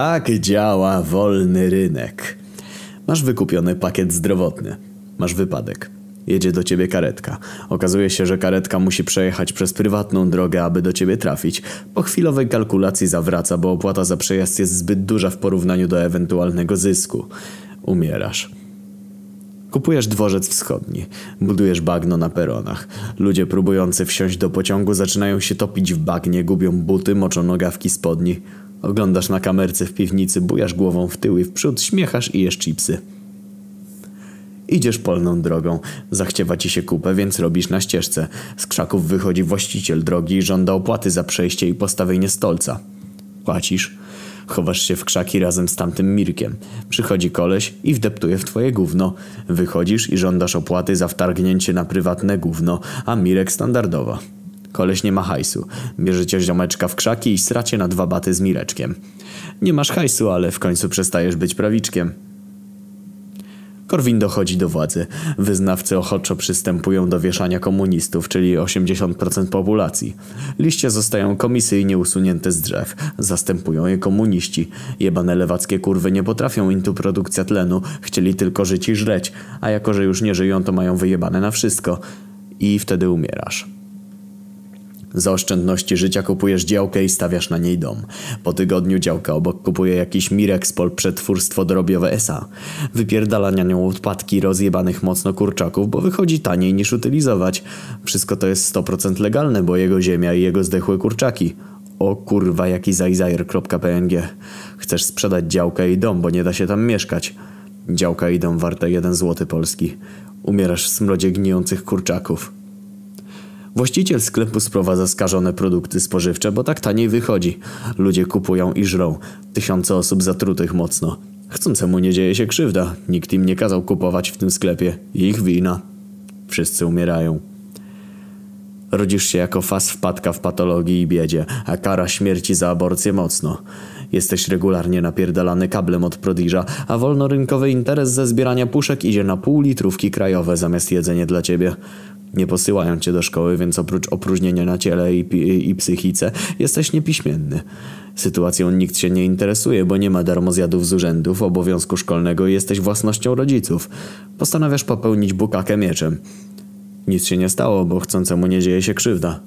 Tak działa wolny rynek. Masz wykupiony pakiet zdrowotny. Masz wypadek. Jedzie do ciebie karetka. Okazuje się, że karetka musi przejechać przez prywatną drogę, aby do ciebie trafić. Po chwilowej kalkulacji zawraca, bo opłata za przejazd jest zbyt duża w porównaniu do ewentualnego zysku. Umierasz. Kupujesz dworzec wschodni. Budujesz bagno na peronach. Ludzie próbujący wsiąść do pociągu zaczynają się topić w bagnie, gubią buty, moczą nogawki spodni. Oglądasz na kamerce w piwnicy, bujasz głową w tył i w przód, śmiechasz i jesz chipsy. Idziesz polną drogą. Zachciewa ci się kupę, więc robisz na ścieżce. Z krzaków wychodzi właściciel drogi i żąda opłaty za przejście i postawienie stolca. Płacisz. Chowasz się w krzaki razem z tamtym Mirkiem. Przychodzi koleś i wdeptuje w twoje gówno. Wychodzisz i żądasz opłaty za wtargnięcie na prywatne gówno, a Mirek standardowa. Koleś nie ma hajsu. Bierzecie ziomeczka w krzaki i sracie na dwa baty z Mireczkiem. Nie masz hajsu, ale w końcu przestajesz być prawiczkiem. Korwin dochodzi do władzy. Wyznawcy ochoczo przystępują do wieszania komunistów, czyli 80% populacji. Liście zostają komisyjnie usunięte z drzew. Zastępują je komuniści. Jebane lewackie kurwy nie potrafią intu produkcja tlenu. Chcieli tylko żyć i żreć. A jako, że już nie żyją, to mają wyjebane na wszystko. I wtedy umierasz. Za oszczędności życia kupujesz działkę i stawiasz na niej dom. Po tygodniu działka obok kupuje jakiś Mirexpol przetwórstwo drobiowe SA. Wypierdala na nią odpadki rozjebanych mocno kurczaków, bo wychodzi taniej niż utylizować. Wszystko to jest 100% legalne, bo jego ziemia i jego zdechłe kurczaki. O kurwa, jaki zajzajer.png. Chcesz sprzedać działkę i dom, bo nie da się tam mieszkać. Działka i dom warte 1 złoty polski. Umierasz w smrodzie gnijących kurczaków. Właściciel sklepu sprowadza skażone produkty spożywcze, bo tak taniej wychodzi. Ludzie kupują i żrą. Tysiące osób zatrutych mocno. Chcącemu nie dzieje się krzywda. Nikt im nie kazał kupować w tym sklepie. Ich wina. Wszyscy umierają. Rodzisz się jako fas wpadka w patologii i biedzie, a kara śmierci za aborcję mocno. Jesteś regularnie napierdalany kablem od prodiża, a wolnorynkowy interes ze zbierania puszek idzie na pół litrówki krajowe zamiast jedzenie dla ciebie. Nie posyłają cię do szkoły, więc oprócz opróżnienia na ciele i, i, psychice jesteś niepiśmienny. Sytuacją nikt się nie interesuje, bo nie ma darmozjadów z urzędów, obowiązku szkolnego i jesteś własnością rodziców. Postanawiasz popełnić bukakę mieczem. Nic się nie stało, bo chcącemu nie dzieje się krzywda.